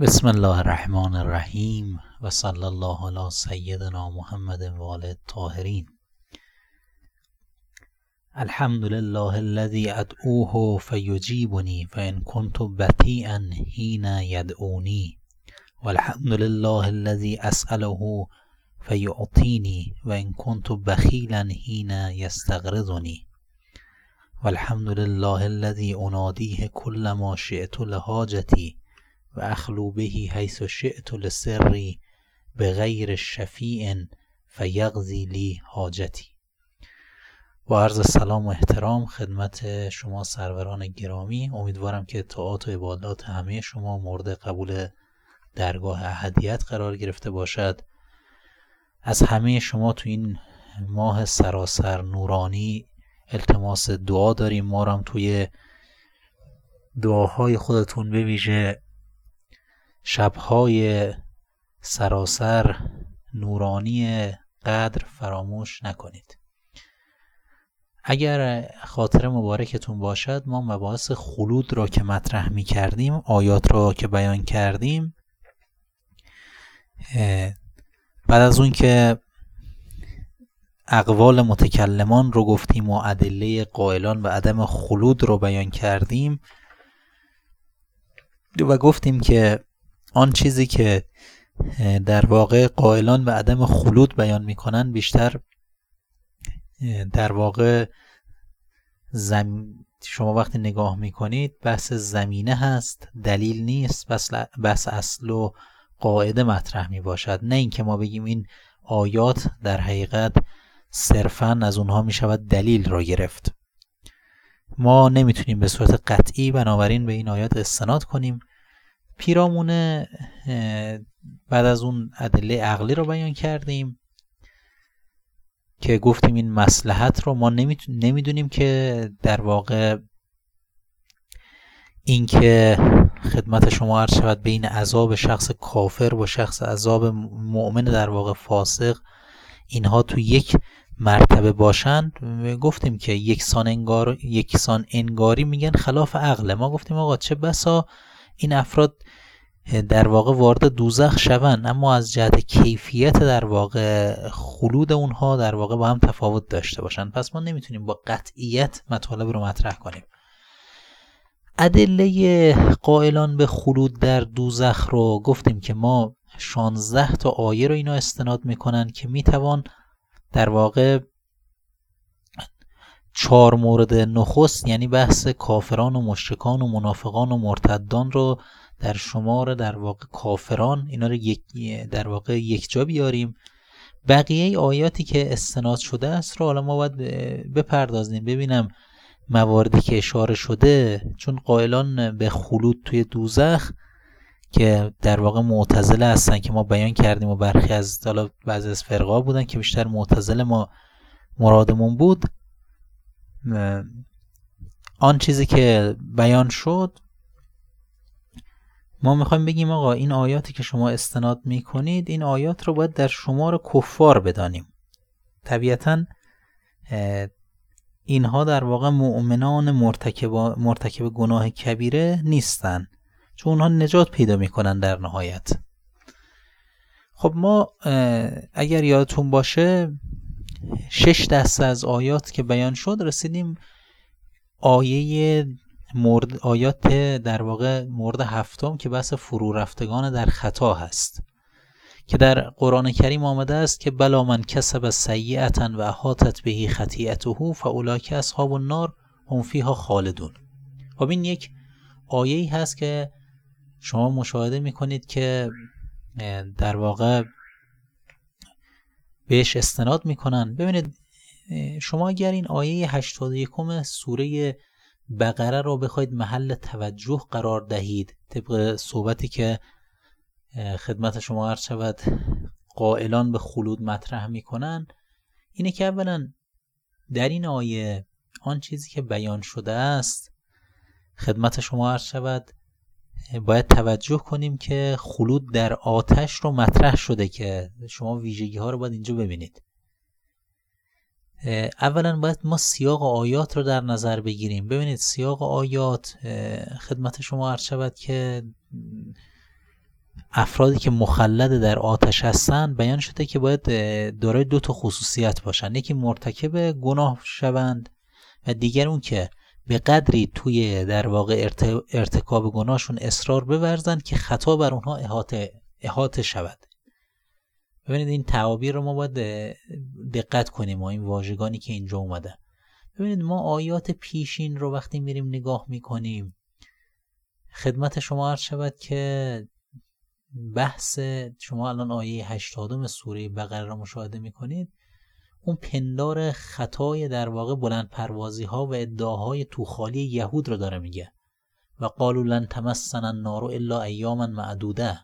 بسم الله الرحمن الرحیم و صلی الله علی سیدنا محمد و آله الطاهرین الحمد لله الذي ادعوه فیجیبنی فان كنت بطیئا حین یدعونی والحمد لله الذي اسأله فیعطینی و ان كنت بخیلا حین یستغرضنی والحمد لله الذي انادیه كل ما شئت لحاجتی و اخلو به حیث شئت لسری بغیر شفیع فیقضی لی حاجتی. با عرض سلام و احترام خدمت شما سروران گرامی امیدوارم که اطاعات و عبادات همه شما مورد قبول درگاه احدیت قرار گرفته باشد. از همه شما تو این ماه سراسر نورانی التماس دعا داریم. ما هم توی دعاهای خودتون بویژه. شبهای سراسر نورانی قدر فراموش نکنید. اگر خاطر مبارکتون باشد ما مباحث خلود را که مطرح می کردیم آیات را که بیان کردیم بعد از اون که اقوال متکلمان رو گفتیم و ادله قائلان به عدم خلود رو بیان کردیم و گفتیم که آن چیزی که در واقع قائلان به عدم خلود بیان می‌کنن بیشتر در واقع زم... شما وقتی نگاه می‌کنید بحث زمینه هست دلیل نیست بس, بس اصل و قاعده مطرح می باشد نه اینکه ما بگیم این آیات در حقیقت صرفا از اونها می شود دلیل را گرفت. ما نمی‌تونیم به صورت قطعی بنابراین به این آیات استناد کنیم. پیرامونه بعد از اون ادله عقلی رو بیان کردیم که گفتیم این مسلحت رو ما نمی‌دونیم که در واقع اینکه خدمت شما عرض شود بین عذاب شخص کافر و شخص عذاب مؤمن در واقع فاسق اینها تو یک مرتبه باشند گفتیم که یکسان انگار یکسان انگاری میگن خلاف عقله. ما گفتیم آقا چه بسا این افراد در واقع وارد دوزخ شوند اما از جهت کیفیت در واقع خلود اونها در واقع با هم تفاوت داشته باشند. پس ما نمی‌تونیم با قطعیت مطالب رو مطرح کنیم. ادله قائلان به خلود در دوزخ رو گفتیم که ما 16 تا آیه رو اینا استناد می‌کنن که می‌توان در واقع چهار مورد نخست یعنی بحث کافران و مشرکان و منافقان و مرتدان رو در شمار در واقع کافران اینا رو یک در واقع یک جا بیاریم. بقیه آیاتی که استناد شده است رو حالا ما باید بپردازیم. ببینم مواردی که اشاره شده چون قائلان به خلود توی دوزخ که در واقع معتزله هستن که ما بیان کردیم و برخی از حالا بعضی از فرقا بودن که بیشتر معتزله ما مرادمون بود. آن چیزی که بیان شد ما می‌خوایم بگیم آقا این آیاتی که شما استناد می‌کنید این آیات رو باید در شمار کفار بدانیم. طبیعتا اینها در واقع مؤمنان مرتکب, مرتکب گناه کبیره نیستن چون اونها نجات پیدا می‌کنن در نهایت. خب ما اگر یادتون باشه شش دسته از آیات که بیان شد رسیدیم آیه مورد آیات در واقع مورد هفتم که بحث فرو رفتگان در خطا هست. که در قرآن کریم آمده است که بلا من کسب سیئتا و احاطت بهی خطیئته فاولاک اصحاب النار هم فیها خالدون. خب این یک آیه ای هست که شما مشاهده می‌کنید که در واقع بهش استناد می‌کنن. ببینید شما اگر این آیه 81 سوره بقره رو بخواید محل توجه قرار دهید طبق صحبتی که خدمت شما عرض شود قائلان به خلود مطرح می‌کنن اینه که اولا در این آیه آن چیزی که بیان شده است خدمت شما عرض شود باید توجه کنیم که خلود در آتش رو مطرح شده که شما ویژگی ها رو باید اینجا ببینید. اولا باید ما سیاق آیات رو در نظر بگیریم. ببینید سیاق آیات خدمت شما عرض شود که افرادی که مخلد در آتش هستن بیان شده که باید دارای دو تا خصوصیت باشن. یکی مرتکب گناه شوند و دیگر اون که به قدری توی در واقع ارتکاب گناهشون اصرار بورزند که خطا بر اونها احاطه, احاطه شود. ببینید این تعابیر رو ما باید دقت کنیم و این واژگانی که اینجا اومده. ببینید ما آیات پیشین رو وقتی میریم نگاه می‌کنیم خدمت شما عرض شود که بحث شما الان آیه 80 سوره بقره را مشاهده می‌کنید. اون پندار خطای در واقع بلند پروازی ها و ادعاهای توخالی یهود رو داره میگه. و قالوا لن تمسنا النار الا ایاما معدوده.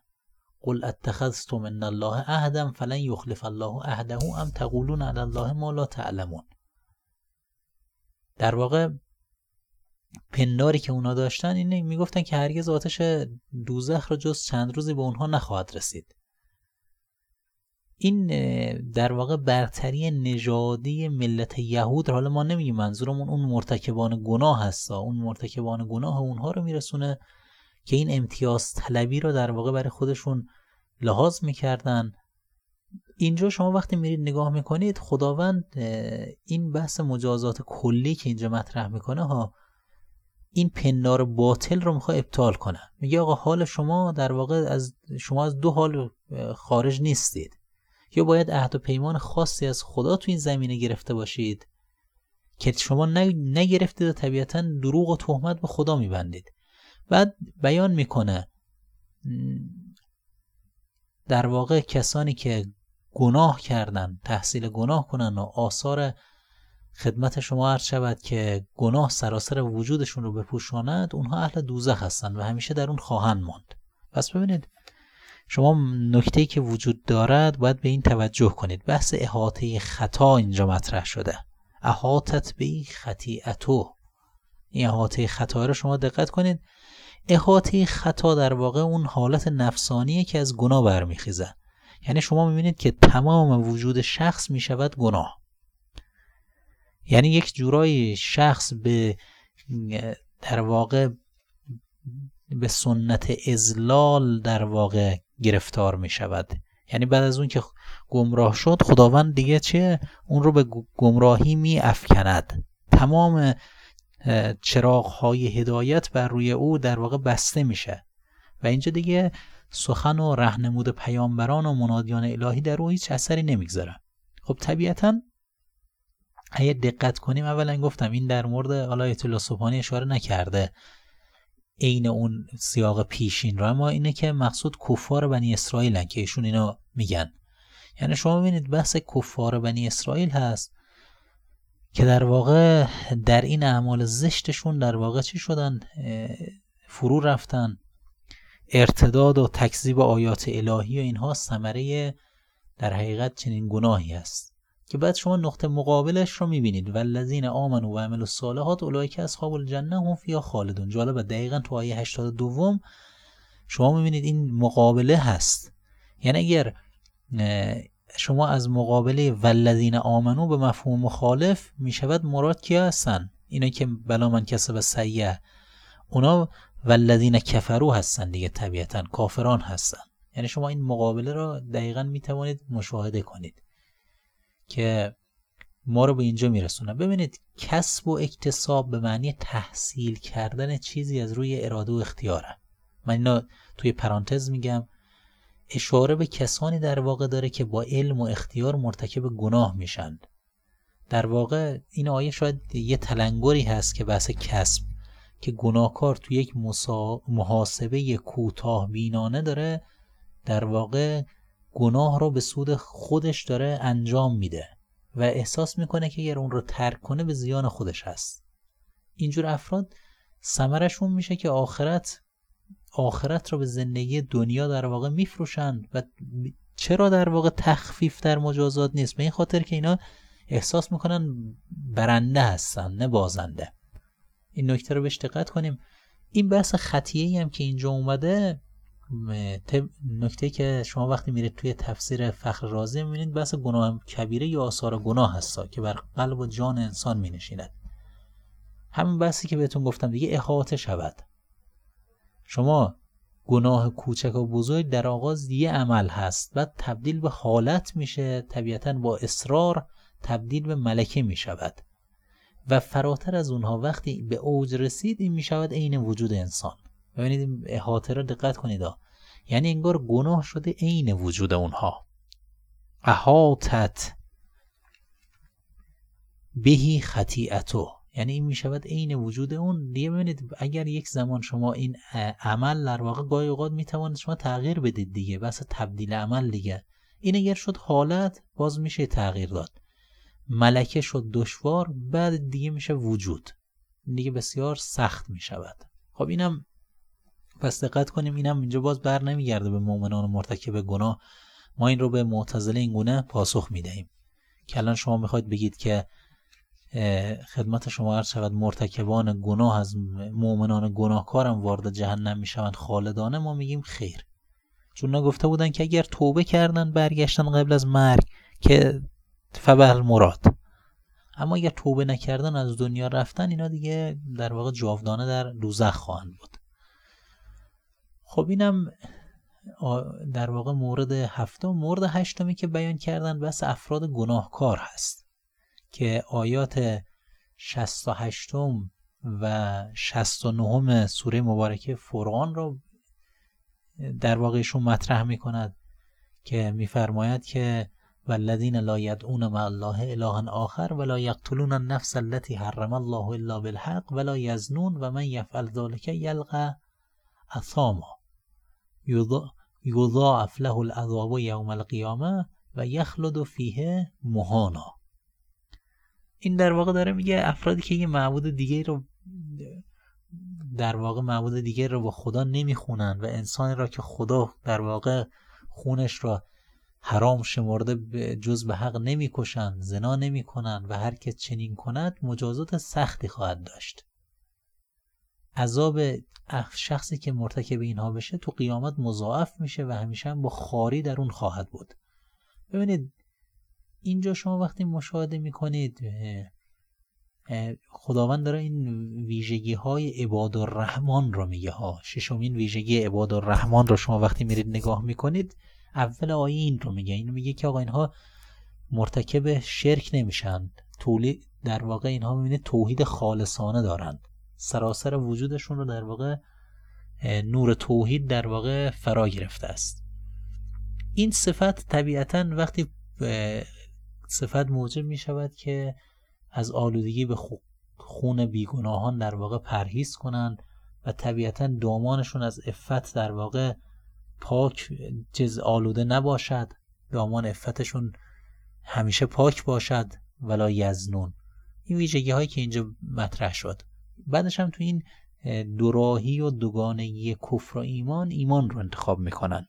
قل اتخذتم من الله عهدا فلن یخلف الله عهده ام تقولون علی الله ما لا تعلمون؟ در واقع پنداری که اونا داشتن اینه می‌گفتن که هرگز آتش دوزخ رو جز چند روزی به اونها نخواهد رسید. این در واقع برتری نژادی ملت یهود حالا ما نمیگیم منظورمون اون مرتکبان گناه هستا اون مرتکبان گناه اونها رو میرسونه که این امتیاز طلبی رو در واقع برای خودشون لحاظ می‌کردن. اینجا شما وقتی میرید نگاه می‌کنید خداوند این بحث مجازات کلی که اینجا مطرح می‌کنه ها این پندار باطل رو می‌خواد ابطال کنه. میگه آقا حال شما در واقع از شما از دو حال خارج نیستید. یا باید عهد و پیمان خاصی از خدا تو این زمینه گرفته باشید که شما نگرفتید و طبیعتا دروغ و تهمت به خدا میبندید. بعد بیان می‌کنه. در واقع کسانی که گناه کردن تحصیل گناه کنن و آثار خدمت شما عرض شود که گناه سراسر وجودشون رو بپوشاند اونها اهل دوزخ هستند و همیشه در اون خواهند ماند. پس ببینید شما نکته که وجود دارد باید به این توجه کنید. بحث احاطه خطا اینجا مطرح شده. احاطت به خطیعتو این احاطه خطا رو شما دقت کنید. احاطه خطا در واقع اون حالت نفسانیه که از گناه برمیخیزه. یعنی شما می‌بینید که تمام وجود شخص می‌شود گناه. یعنی یک جورایی شخص به در واقع به سنت ازلال در واقع گرفتار می شود یعنی بعد از اون که گمراه شد خداوند دیگه چه؟ اون رو به گمراهی می افکند تمام چراغ های هدایت بر روی او در واقع بسته میشه. و اینجا دیگه سخن و رهنمود پیامبران و منادیان الهی در او هیچ اثری نمی‌گذاره. خب طبیعتا اگه دقت کنیم اولا گفتم این در مورد آیت الله سبحانی اشاره نکرده عین اون سیاق پیشین را اما اینه که مقصود کفار بنی اسرائیل که ایشون اینا میگن. یعنی شما ببینید بحث کفار بنی اسرائیل هست. که در واقع در این اعمال زشتشون در واقع چی شدن؟ فرو رفتن. ارتداد و تکذیب آیات الهی و اینها ثمره در حقیقت چنین گناهی است که بعد شما نقطه مقابلش رو می‌بینید. والذین آمنوا و عملوا الصالحات اولئک اصحاب الجنه هم فیها خالدون. جالب دقیقا تو آیه 82 شما می‌بینید این مقابله هست. یعنی اگر شما از مقابله والذین آمنو به مفهوم مخالف می‌شود مراد کیا هستن؟ اینا که بلا من کسب سیه. اونا والذین کفرو هستن دیگه طبیعتا کافران هستن. یعنی شما این مقابله را دقیقا می‌توانید مشاهده کنید که ما رو به اینجا میرسونه. ببینید کسب و اکتساب به معنی تحصیل کردن چیزی از روی اراده و اختیاره. من اینا توی پرانتز میگم. اشاره به کسانی در واقع داره که با علم و اختیار مرتکب گناه میشن. در واقع این آیه شاید یه تلنگری هست که بحث کسب که گناهکار توی یک محاسبه کوتاه بینانه داره در واقع گناه رو به سود خودش داره انجام میده و احساس می‌کنه که اگر اون رو ترک کنه به زیان خودش هست. اینجور افراد سمرشون میشه که آخرت آخرت رو به زندگی دنیا در واقع میفروشند و چرا در واقع تخفیف در مجازات نیست؟ به این خاطر که اینا احساس می‌کنن برنده هستن نه بازنده. این نکته رو بهش دقت کنیم. این بحث خطیه هم که اینجا اومده نکته که شما وقتی میرید توی تفسیر فخر رازی می‌بینید بحث گناه کبیره یا آثار گناه هستا که بر قلب و جان انسان مینشیند. همین بحثی که بهتون گفتم دیگه احاطه شود. شما گناه کوچک و بزرگ در آغاز یه عمل هست بعد تبدیل به حالت میشه طبیعتا با اصرار تبدیل به ملکه می‌شود. و فراتر از اونها وقتی به اوج رسید این می‌شود عین وجود انسان. ببینید احاطه را دقت کنید یعنی انگار گناه شده عین وجود اونها. احاطت. بهی خطیعتو یعنی این می‌شود عین وجود اون. دیگه ببینید اگر یک زمان شما این عمل در واقع گاهی اوقات می‌توانید شما تغییر بدید دیگه بس تبدیل عمل دیگه. این اگر شد حالت باز میشه تغییر داد. ملکه شد دشوار بعد دیگه میشه وجود. دیگه بسیار سخت می‌شود. خب اینم پس دقت کنیم اینم اینجا باز بر نمیگرده به مؤمنان مرتکب گناه. ما این رو به معتزله این گونه پاسخ می‌دهیم. که الان شما می‌خواید بگید که خدمت شما عرض شود مرتکبان گناه از مؤمنان گناهکارم وارد جهنم می‌شوند خالدانه ما میگیم خیر. چون نگفته بودن که اگر توبه کردن برگشتن قبل از مرگ که فبل مراد. اما اگر توبه نکردن از دنیا رفتن اینا دیگه در واقع جاودانه در دوزخ خواهند بود. خب اینم در واقع مورد هفتم. مورد هشتمی که بیان کردن بس افراد گناهکار هست. که آیات 68 و 69 سوره مبارکه فرقان را در واقعشون مطرح می کند که میفرماید که والذین لا یدعون مع الله اله آخر ولا یقتلون النفس التي حرم الله الا بالحق ولا یزنون و من یفعل ذلك یلقى اثاما. یضاعف له العذاب یوم القیامه و یخلد فیه مهانا. این در واقع داره میگه افرادی که یه معبود دیگه رو در واقع معبود دیگه رو با خدا نمی‌خونن و انسانی را که خدا در واقع خونش را حرام شمرده جز به حق نمی‌کشند زنا نمی‌کنند و هر که چنین کند مجازات سختی خواهد داشت. عذاب شخصی که مرتکب اینها بشه تو قیامت مضاعف میشه و همیشه هم با خاری در اون خواهد بود. ببینید اینجا شما وقتی مشاهده می‌کنید خداوند داره این ویژگی های عباد الرحمن رو میگه ها. ششمین ویژگی عباد الرحمن رو شما وقتی میرید نگاه می‌کنید اول آیه این رو میگه. اینو میگه که آقا اینها مرتکب شرک نمیشن. تولید در واقع اینها می‌بینید توحید خالصانه دارند. سراسر وجودشون رو در واقع نور توحید در واقع فرا گرفته است. این صفت طبیعتا وقتی صفت موجب می شود که از آلودگی به خون بیگناهان در واقع پرهیز کنند و طبیعتا دامانشون از افت در واقع پاک جز آلوده نباشد. دامان افتشون همیشه پاک باشد. ولا یزنون. این ویژگی هایی که اینجا مطرح شد. بعدش هم تو این دوراهی و دوگانگی کفر و ایمان ایمان رو انتخاب می‌کنن.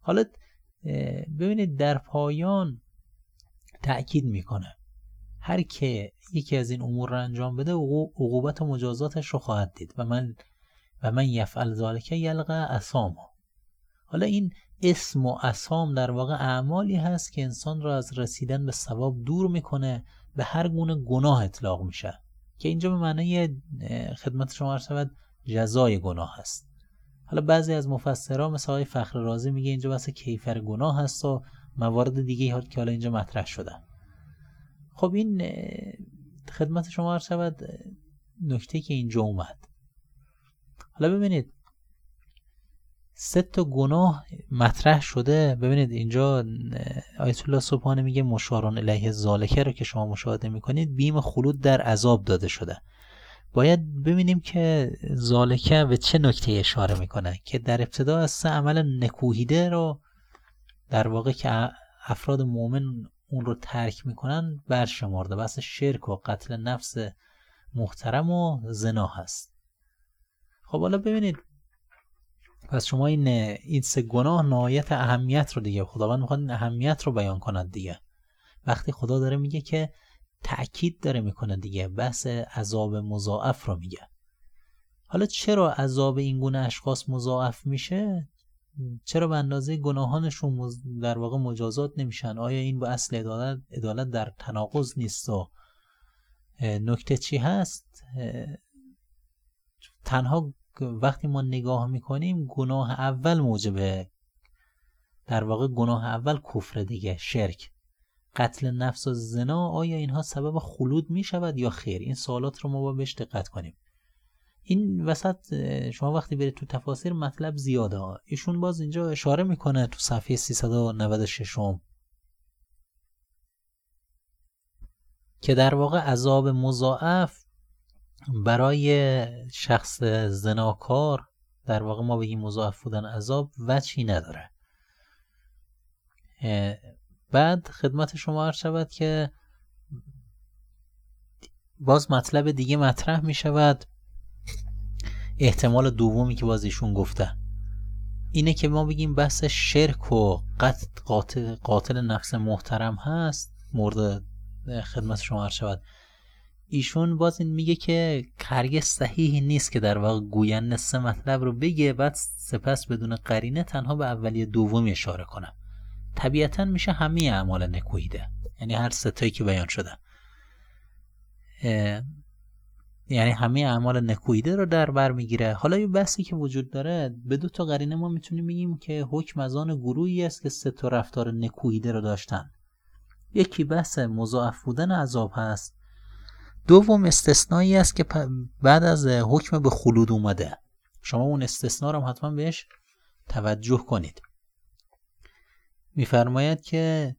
حالا ببینید در پایان تأکید می‌کنه. هر که یکی از این امور رو انجام بده عقوبت و مجازاتش رو خواهد دید. و من و من یفعل ذالک یلقى اساما حالا این اسم و اسام در واقع اعمالی هست که انسان را از رسیدن به ثواب دور می‌کنه به هر گونه گناه اطلاق میشه. که اینجا به معنی خدمت شما شود جزای گناه هست حالا بعضی از مفسرها مثل آقای فخر رازی میگه اینجا بحث کیفر گناه هست و موارد دیگه که حالا اینجا مطرح شدن. خب این خدمت شما عرض شود نکته که اینجا اومد. حالا ببینید سه تا گناه مطرح شده. ببینید اینجا آیت الله صبحانه میگه مشارون الیه زالکه رو که شما مشاهده می‌کنید بیم خلود در عذاب داده شده. باید ببینیم که زالکه به چه نکته اشاره می‌کنه که در ابتدا از سه عمل نکوهیده رو در واقع که افراد مؤمن اون رو ترک می‌کنن برشمرده بس شرک و قتل نفس محترم و زنا هست. خب حالا ببینید. پس شما این این سه گناه نهایت اهمیت رو دیگه خداوند می‌خواد این اهمیت رو بیان کند دیگه. وقتی خدا داره میگه که تأکید داره می‌کنه دیگه بحث عذاب مضاعف رو میگه. حالا چرا عذاب این گونه اشخاص مضاعف میشه؟ چرا به اندازه گناهانشون در واقع مجازات نمیشن؟ آیا این با اصل عدالت, در تناقض نیست و نکته چی هست؟ تنها وقتی ما نگاه می‌کنیم گناه اول موجب در واقع گناه اول کفر دیگه شرک. قتل نفس و زنا آیا اینها سبب خلود می شود یا خیر؟ این سوالات رو ما با بهش دقت کنیم. این وسط شما وقتی برید تو تفاسیر مطلب زیاده ایشون باز اینجا اشاره می‌کنه تو صفحه 396 که در واقع عذاب مضاعف برای شخص زناکار در واقع ما بگیم مضاعف بودن عذاب وچی نداره. بعد خدمت شما عرض شود که باز مطلب دیگه مطرح می شود احتمال دومی که باز ایشون گفته. اینه که ما بگیم بحث شرک و قاتل, قاتل نفس محترم هست مورد خدمت شما عرض شود. ایشون باز این میگه که هرگز صحیح نیست که در واقع گوینده سه مطلب رو بگه بعد سپس بدون قرینه تنها به اولیه دومی اشاره کنه. طبیعتا میشه همه اعمال نکویده یعنی هر ستایی که بیان شده. یعنی همه اعمال نکویده رو در بر می‌گیره. حالا یه بحثی که وجود داره به دو تا قرینه ما می‌تونیم بگیم که حکم از آن گروهی است که سه تا رفتار نکویده رو داشتن. یکی بحث مضاعف بودن عذاب هست. دوم استثنایی است که بعد از حکم به خلود اومده. شما اون استثنا رو حتما بهش توجه کنید. میفرماید که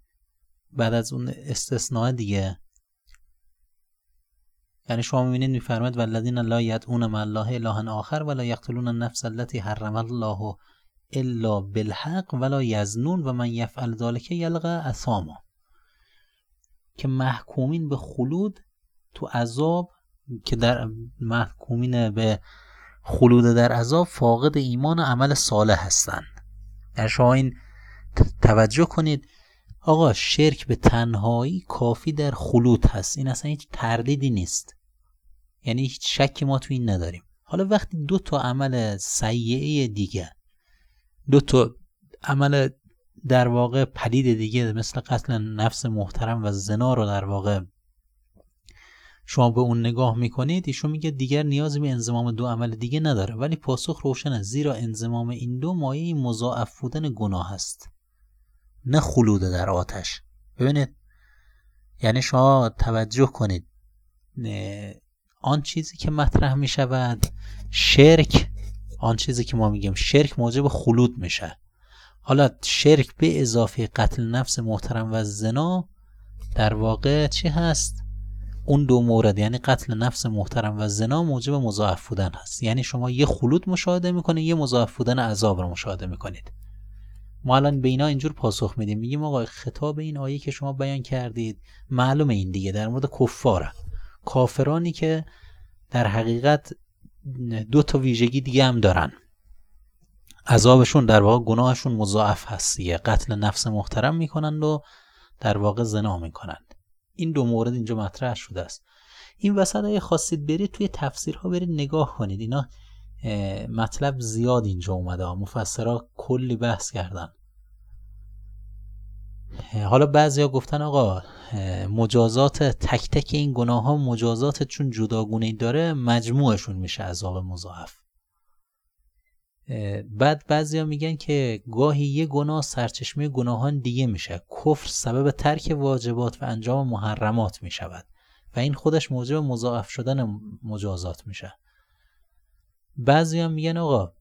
بعد از اون استثناء دیگه یعنی شما می‌بینید میفرماید والذین لا یدعون مع الله اله آخر ولا یقتلون النفس التي حرم الله الا بالحق ولا یزنون و من یفعل ذلك یلقى اثاما. که محکومین به خلود تو عذاب که در محکومین به خلود در عذاب فاقد ایمان و عمل صالح هستند در شما این توجه کنید آقا شرک به تنهایی کافی در خلود هست. این اصلا هیچ تردیدی نیست. یعنی هیچ شکی ما تو این نداریم. حالا وقتی دو تا عمل سیعه دیگه دو تا عمل در واقع پدید دیگه مثل قتل نفس محترم و زنا رو در واقع شما به اون نگاه می‌کنید ایشون میگه دیگر نیازی به انزمام دو عمل دیگه نداره. ولی پاسخ روشنه زیرا انزمام این دو مایه مضاعف بودن گناه است. نه خلود در آتش. ببینید یعنی شما توجه کنید آن چیزی که مطرح می شود شرک آن چیزی که ما میگیم شرک موجب خلود میشه. حالا شرک به اضافه قتل نفس محترم و زنا در واقع چی هست؟ اون دو مورد یعنی قتل نفس محترم و زنا موجب مضاعف بودن هست. یعنی شما یه خلود مشاهده می‌کنید یه مضاعف بودن عذاب رو مشاهده می‌کنید. ما الان به اینا اینجور پاسخ میدیم. میگیم آقا خطاب این آیه که شما بیان کردید معلوم این دیگه در مورد کفاره. کافرانی که در حقیقت دو تا ویژگی دیگه هم دارن. عذابشون در واقع گناهشون مضاعف هست یه قتل نفس محترم می‌کنند و در واقع زنا می‌کنند. این دو مورد اینجا مطرح شده است. این وسط اگه خواستید برید توی تفسیرها برید نگاه کنید. اینا مطلب زیاد اینجا اومده. مفسرها کلی بحث کردن. حالا بعضیا گفتن آقا مجازات تک تک این گناه ها مجازات چون جداگونه داره مجموعشون میشه عذاب مضاعف. بعد بعضیا میگن که گاهی یه گناه سرچشمه گناهان دیگه میشه. کفر سبب ترک واجبات و انجام محرمات می‌شود و این خودش موجب مضاعف شدن مجازات میشه. بعضی هم میگن آقا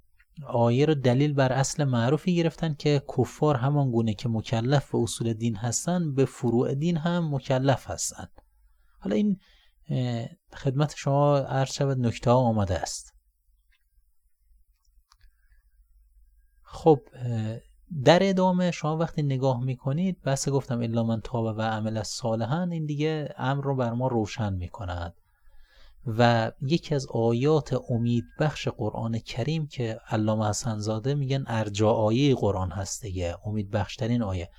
آیه رو دلیل بر اصل معروفی گرفتن که کفار همان گونه که مکلف به اصول دین هستن به فروع دین هم مکلف هستن. حالا این خدمت شما عرض شود نکته ها آمده است. خب در ادامه شما وقتی نگاه می‌کنید بس گفتم الا من تاب و عمل صالحا این دیگه امر رو بر ما روشن می‌کند. و یکی از آیات امید بخش قرآن کریم که علامه حسن زاده میگن ارجا آیه قرآن هست دیگه امید بخشترین آیه.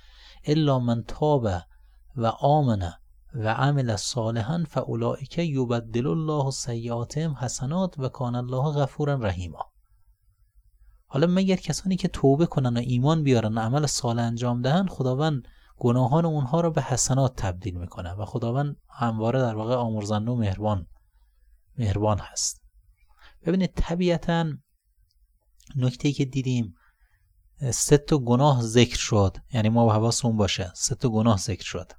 الا من تاب و آمنه و عمل صالحا فاولئک یبدل الله سیئاتهم حسنات و کان الله غفورا رحیما. حالا مگر کسانی که توبه کنن و ایمان بیارن و عمل صالح انجام دهن خداوند گناهان اونها رو به حسنات تبدیل می‌کنه و خداوند همواره در واقع آمرزنده و مهربان مهربان هست. ببینید طبیعتا نکته که دیدیم سه تا گناه ذکر شد. یعنی ما حواسمون باشه سه تا گناه ذکر شد.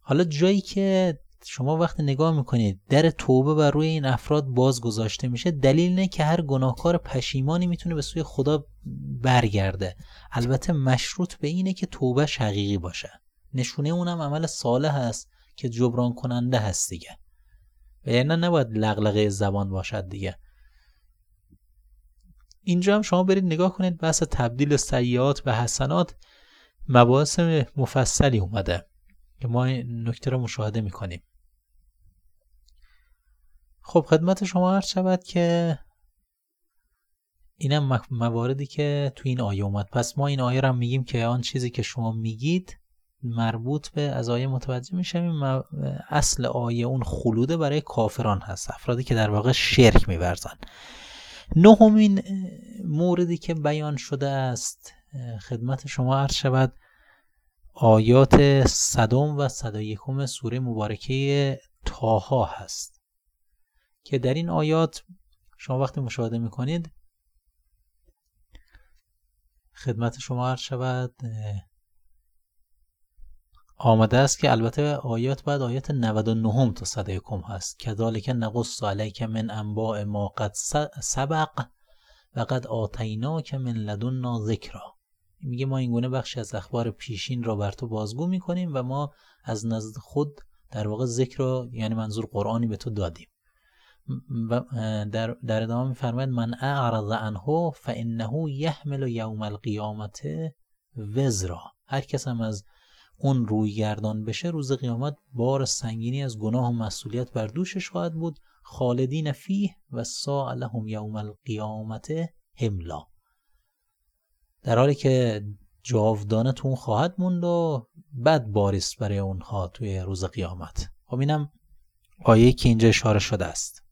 حالا جایی که شما وقتی نگاه می‌کنید در توبه بر روی این افراد باز گذاشته میشه دلیل نه که هر گناهکار پشیمانی می‌تونه به سوی خدا برگرده. البته مشروط به اینه که توبه حقیقی باشه. نشونه اونم عمل صالح هست که جبران کننده هست دیگه. و یعنی نباید لغلقه زبان باشد دیگه. اینجا هم شما برید نگاه کنید بحث تبدیل سیعات به حسنات مباحث مفصلی اومده که ما این نکته رو مشاهده می‌کنیم. خب خدمت شما عرض شود که اینم مواردی که تو این آیه اومد. پس ما این آیه رو هم میگیم که آن چیزی که شما میگید مربوط به از آیه متوجه میشیم اصل آیه اون خلوده برای کافران هست افرادی که در واقع شرک میورزن. نهمین موردی که بیان شده است خدمت شما عرض شود آیات صدم و صد سوره مبارکه تاها هست که در این آیات شما وقتی مشاهده می‌کنید خدمت شما عرض شود آمده است که البته آیات بعد آیات 99 تا 101 هست. کذالک نقص علیک من انباء ما قد سبق و قد آتیناک من لدنا ذکرا. میگه ما این گونه بخشی از اخبار پیشین را بر تو بازگو می‌کنیم و ما از نزد خود در واقع ذکر را یعنی منظور قرآنی به تو دادیم. و در, در ادامه میفرماید من اعرض عنه فانه یحمل یوم القیامت وزرا. هر کس هم از اون روی گردان بشه روز قیامت بار سنگینی از گناه و مسئولیت بر دوشش خواهد بود. خالدین فیه و سا لهم یوم القیامت هملا در حالی که جاودانه تو اون خواهد موند و بد باریست برای اونها توی روز قیامت. خب اینم آیه که اینجا اشاره شده است.